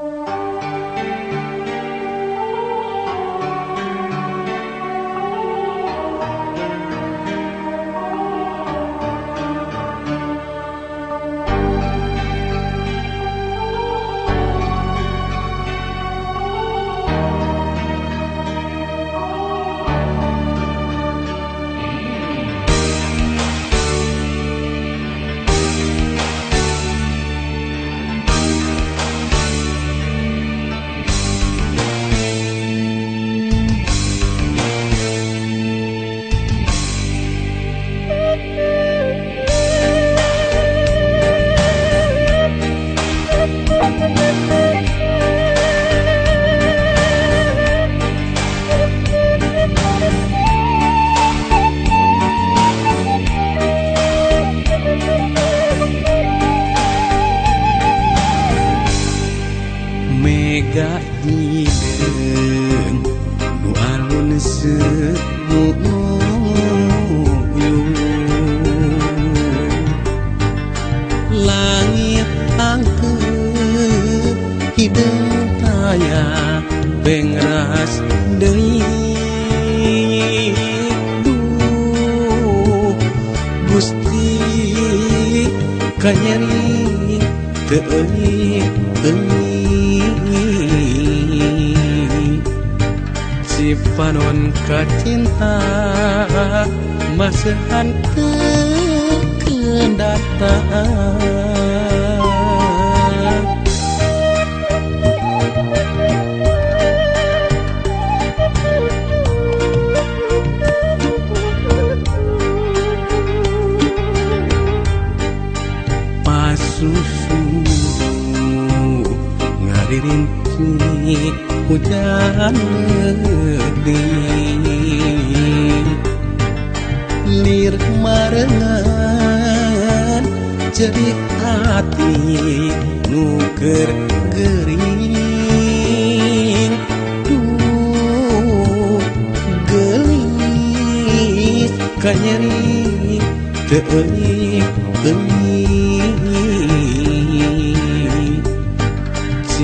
you. bengrahas Dewi Gusti kanyari teuli bengi si panon kacinta masehan kekendataan susu. Ngaririnci hujan gede lir marengan cerik hati nuker gering duh gelis kanyeri teelik benih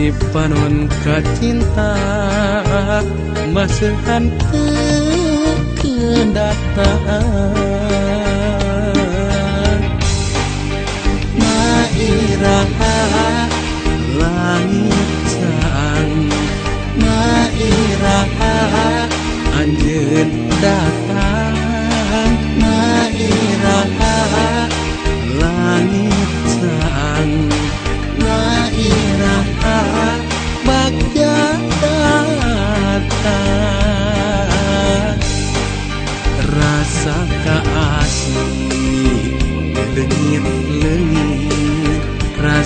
di panon kacinta masukkan ke kedataan Mairaha langit sang Mairaha anjeun datang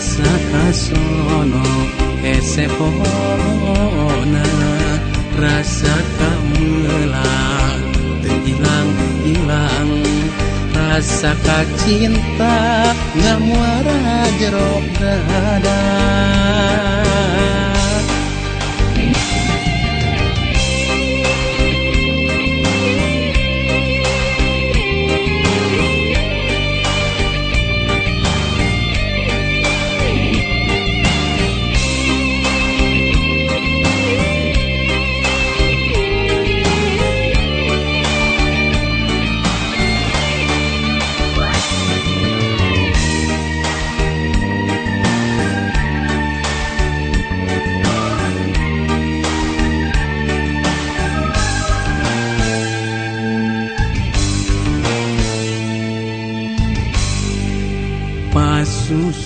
Rasakasono esepona rasa kamulang terhilang hilang rasa kacinta ngamuara jero dada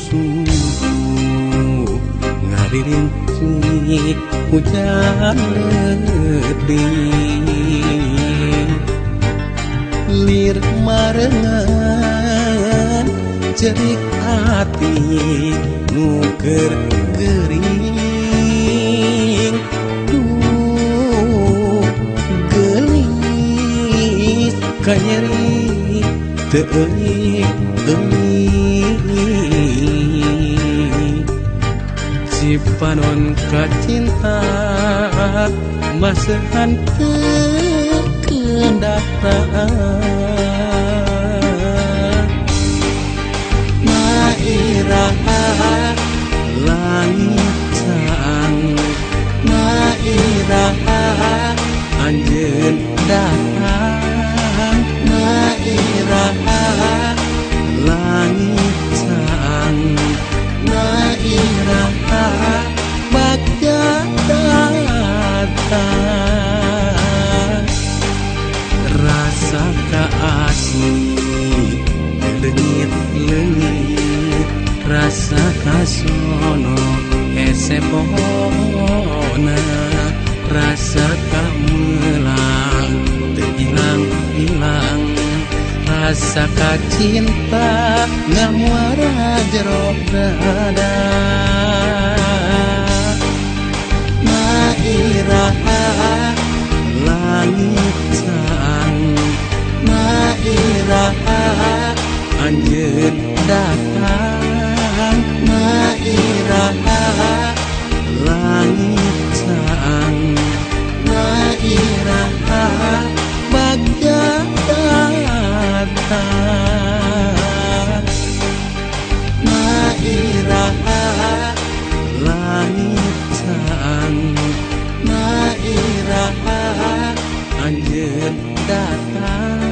subuh ngadirin sunyi hujan leting lir marengan cerik hati nuker gering duh gelis kanyeri teelik gelis panonkat cinta masahan kekendataan Maira langit sang Maira anjen datang. kasih Lengit-lengit rasa kasono Esepona rasa tak hilang Terhilang-hilang rasa kacinta Namuara jerok dada Mairah langit datang Mairaha langit sang Mairaha bagja datang Mairaha langit sang Mairaha anjeun datang